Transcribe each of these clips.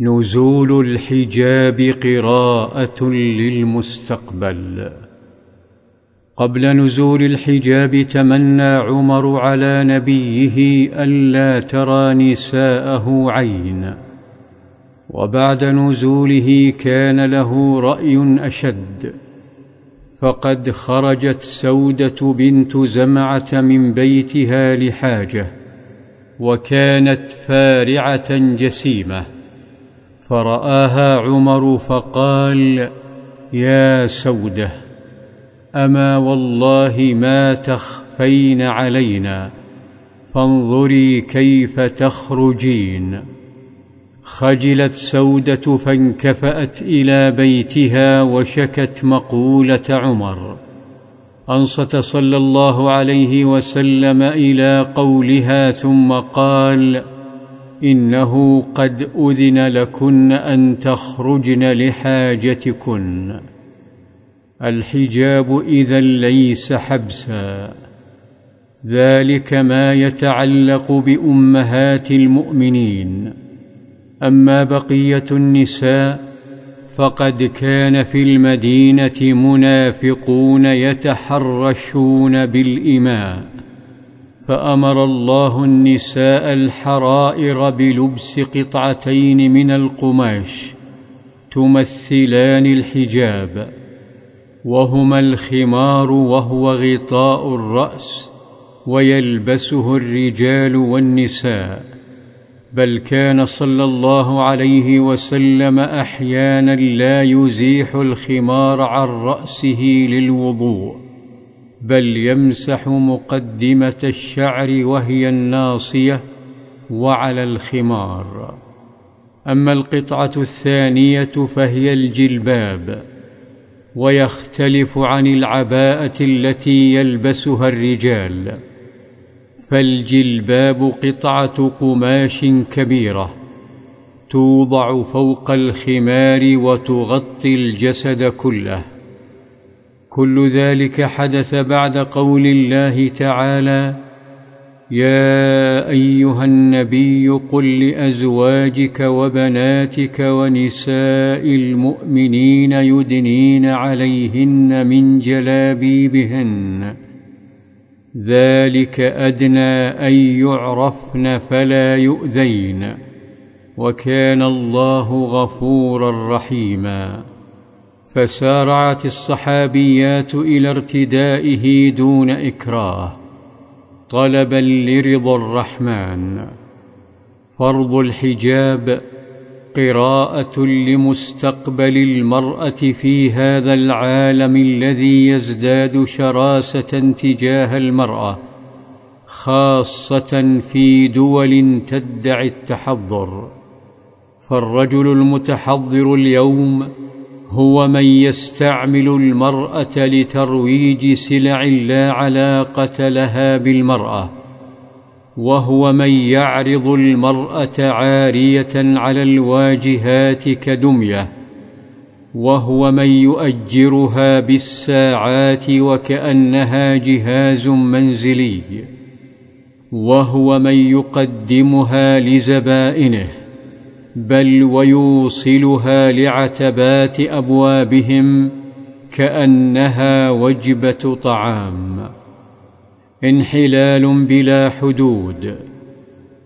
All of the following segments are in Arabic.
نزول الحجاب قراءة للمستقبل. قبل نزول الحجاب تمنى عمر على نبيه ألا ترى نساءه عين. وبعد نزوله كان له رأي أشد. فقد خرجت سودة بنت زمعة من بيتها لحاجة وكانت فارعة جسيمة. فرآها عمر فقال يا سودة أما والله ما تخفين علينا فانظري كيف تخرجين. خجلت سودة فانكفأت إلى بيتها وشكت مقولة عمر. أنصت صلى الله عليه وسلم إلى قولها ثم قال إنه قد أذن لكن أن تخرجن لحاجتكن. الحجاب إذا ليس حبسا. ذلك ما يتعلق بأمهات المؤمنين. أما بقية النساء فقد كان في المدينة منافقون يتحرشون بالإماء. فأمر الله النساء الحرائر بلبس قطعتين من القماش تمثلان الحجاب وهما الخمار وهو غطاء الرأس ويلبسه الرجال والنساء. بل كان صلى الله عليه وسلم أحيانا لا يزيح الخمار عن رأسه للوضوء. بل يمسح مقدمة الشعر وهي الناصية وعلى الخمار. أما القطعة الثانية فهي الجلباب ويختلف عن العباءة التي يلبسها الرجال. فالجلباب قطعة قماش كبيرة توضع فوق الخمار وتغطي الجسد كله. كل ذلك حدث بعد قول الله تعالى يا أيها النبي قل لأزواجك وبناتك ونساء المؤمنين يدنين عليهن من جلابيبهن. ذلك أدنى أن يعرفن فلا يؤذين. وكان الله غفورا رحيما. فسارعت الصحابيات إلى ارتدائه دون إكراه. طلبا لرضا الرحمن. فرض الحجاب قراءة لمستقبل المرأة في هذا العالم الذي يزداد شراسة تجاه المرأة خاصة في دول تدعي التحضر. فالرجل المتحضر اليوم هو من يستعمل المرأة لترويج سلع لا علاقة لها بالمرأة وهو من يعرض المرأة عارية على الواجهات كدمية وهو من يؤجرها بالساعات وكأنها جهاز منزلي وهو من يقدمها لزبائنه. بل ويوصلها لعتبات أبوابهم كأنها وجبة طعام. انحلال بلا حدود.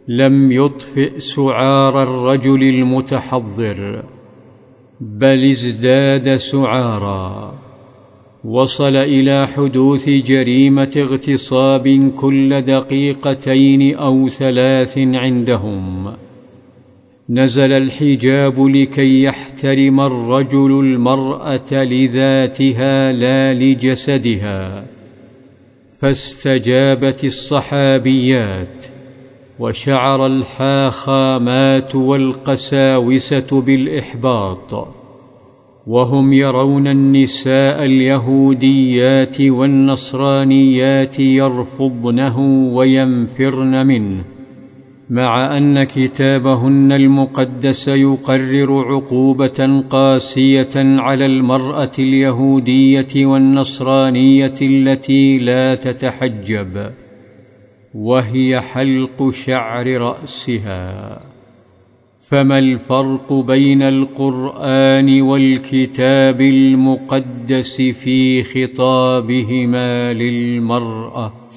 لم يطفئ سعار الرجل المتحضر بل ازداد سعارا. وصل إلى حدوث جريمة اغتصاب كل دقيقتين أو ثلاث عندهم. نزل الحجاب لكي يحترم الرجل المرأة لذاتها لا لجسدها. فاستجابت الصحابيات وشعر الحاخامات والقساوسة بالإحباط. وهم يرون النساء اليهوديات والنصرانيات يرفضنه وينفرن منه. مع أن كتابهن المقدس يقرر عقوبة قاسية على المرأة اليهودية والنصرانية التي لا وهي حلق شعر رأسها. فما الفرق بين القرآن والكتاب المقدس في خطابهما للمرأة؟